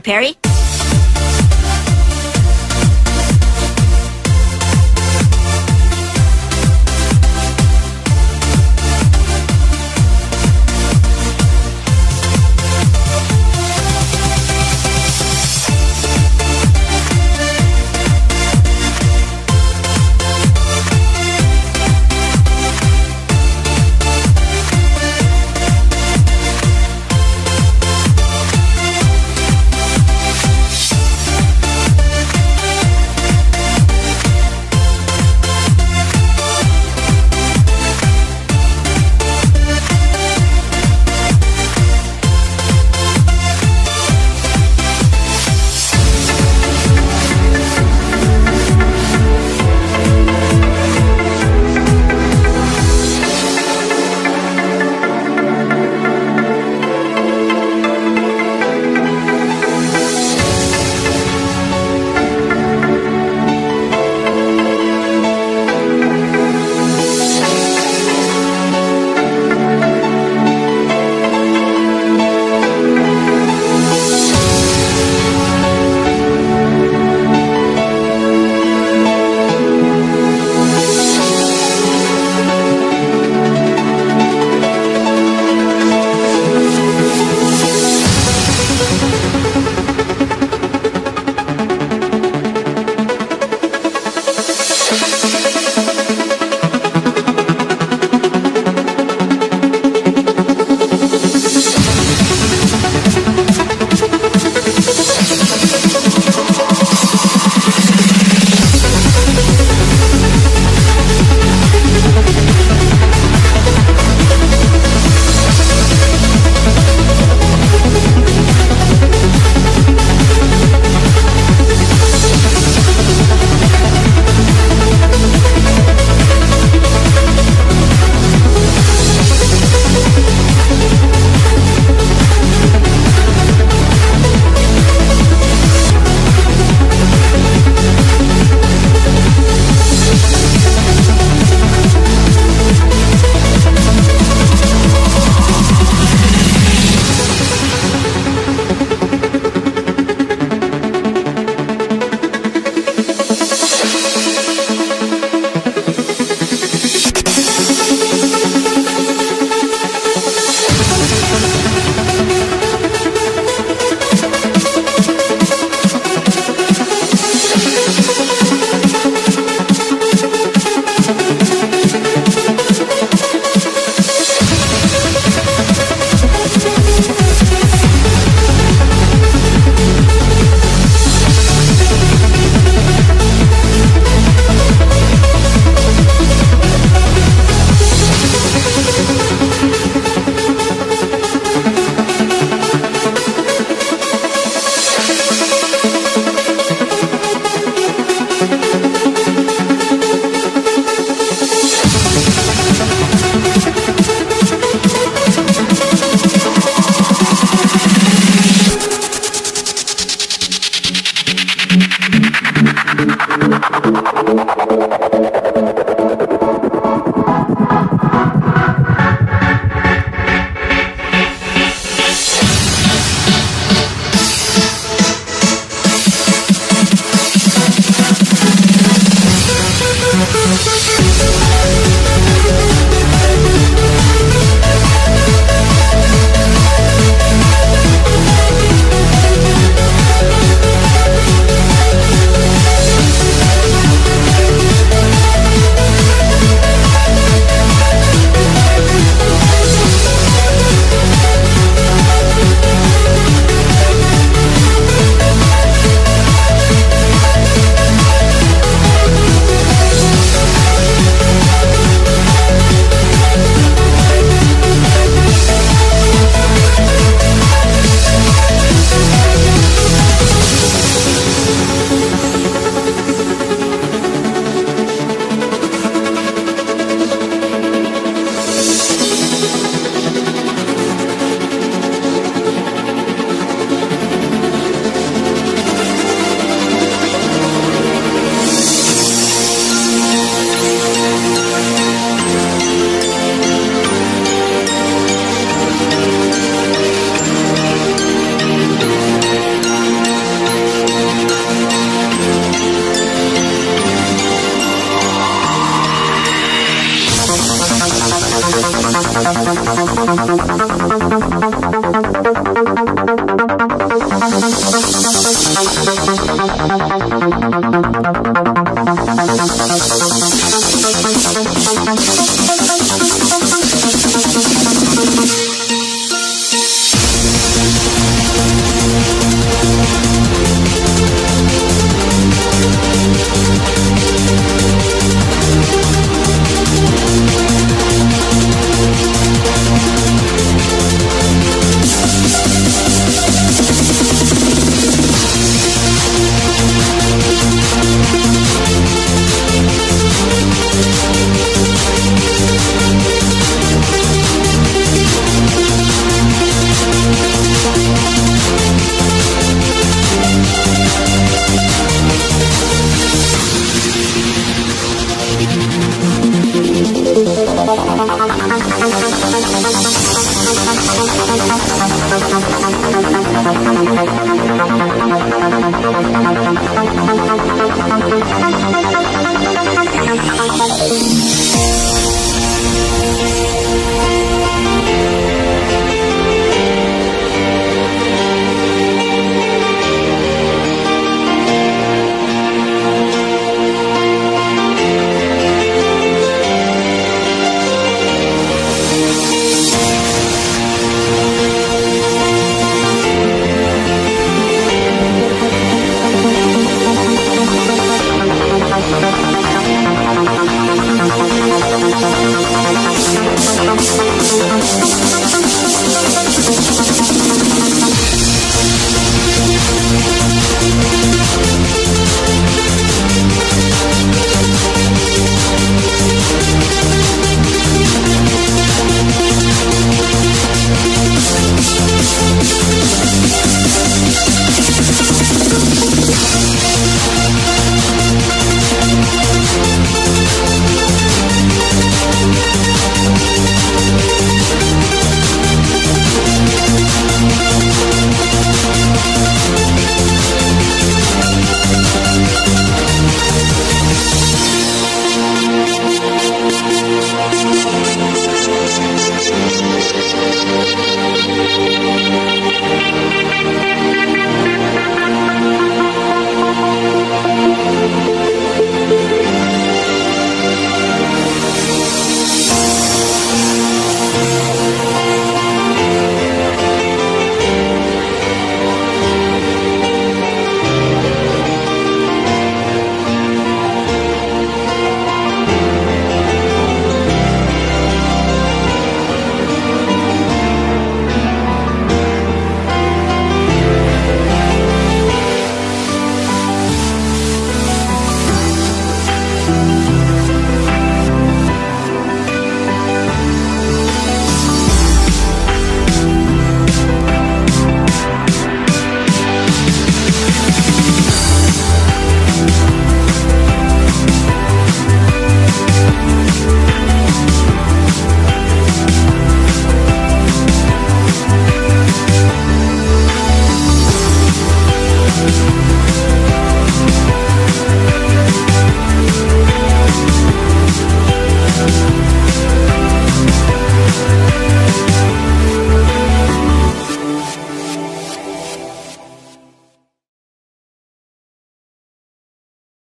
Perry.